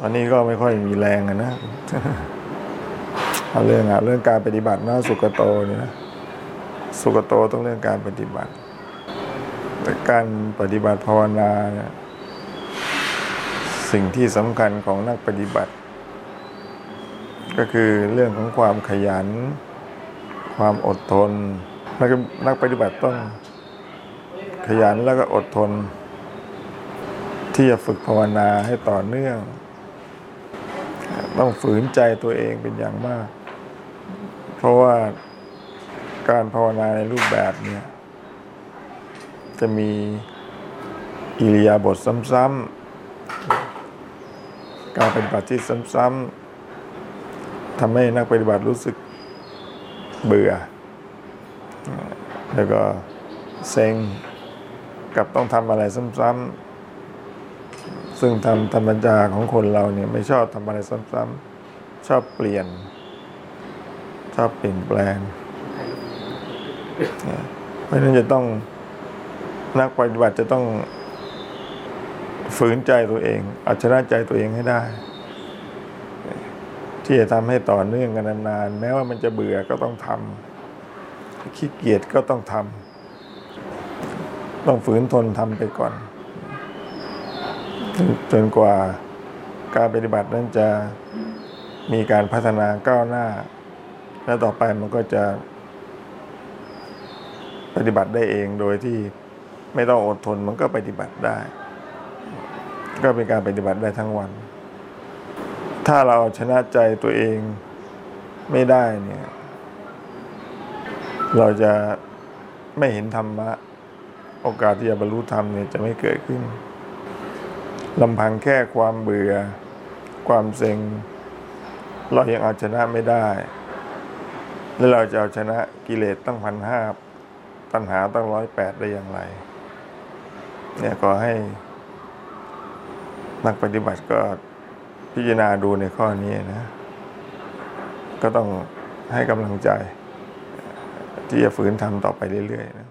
ตอนนี้ก็ไม่ค่อยมีแรงนะเอาเรื่องอะเรื่องการปฏิบัตินะสุกโตเนี่ยนะสุกโตต้องเรื่องการปฏิบัติแต่การปฏิบัติภาวนาเนี่ยสิ่งที่สำคัญของนักปฏิบัติ ก็คือเรื่องของความขยัน ความอดทนนักนักปฏิบัติต้องขยันแล้วก็อดทน ที่จะฝึกภาวนาให้ต่อเนื่อง ต้องฝืนใจตัวเองเป็นอย่างมาก เพราะว่าการภาวนาในรูปแบบเนี่ย จะมีอิริยาบถซ้ำๆการปฏิบัติที่ซ้ำๆทำให้นักปฏิบัติรู้สึกเบื่อ แล้วก็เซ็งกับต้องทำอะไรซ้ำๆ ซึ่งทำธรรมจาของคนเราเนี่ยไม่ชอบทำอะไรซ้ำๆชอบเปลี่ยน ชอบเปลี่ยนแปลง เพราะฉะนั้นจะต้องนักปฏิบัติจะต้องฝืนใจตัวเองเอาชนะใจตัวเองให้ได้ ที่จะทำให้ต่อเนื่องกันนานๆแม้ว่ามันจะเบื่อก็ต้องทำขี้เกียจก็ต้องทำต้องฝืนทนทำไปก่อน จนกว่าการปฏิบัตินั้นจะมีการพัฒนาก้าวหน้า และต่อไปมันก็จะปฏิบัติได้เองโดยที่ไม่ต้องอดทนมันก็ปฏิบัติได้ ก็เป็นการปฏิบัติได้ทั้งวัน ถ้าเราเอาชนะใจตัวเองไม่ได้เนี่ย เราจะไม่เห็นธรรมะ โอกาสที่จะบรรลุธรรมเนี่ยจะไม่เกิดขึ้น ลำพังแค่ความเบื่อ ความเซ็ง เรายังเอาชนะไม่ได้ แล้วเราจะเอาชนะกิเลสตั้งพันห้าตัณหาตั้งร้อยแปดได้อย่างไร เนี่ยขอให้ นักปฏิบัติก็พิจารณาดูในข้อนี้นะ ก็ต้องให้กำลังใจ ที่จะฝืนทำต่อไปเรื่อยๆนะ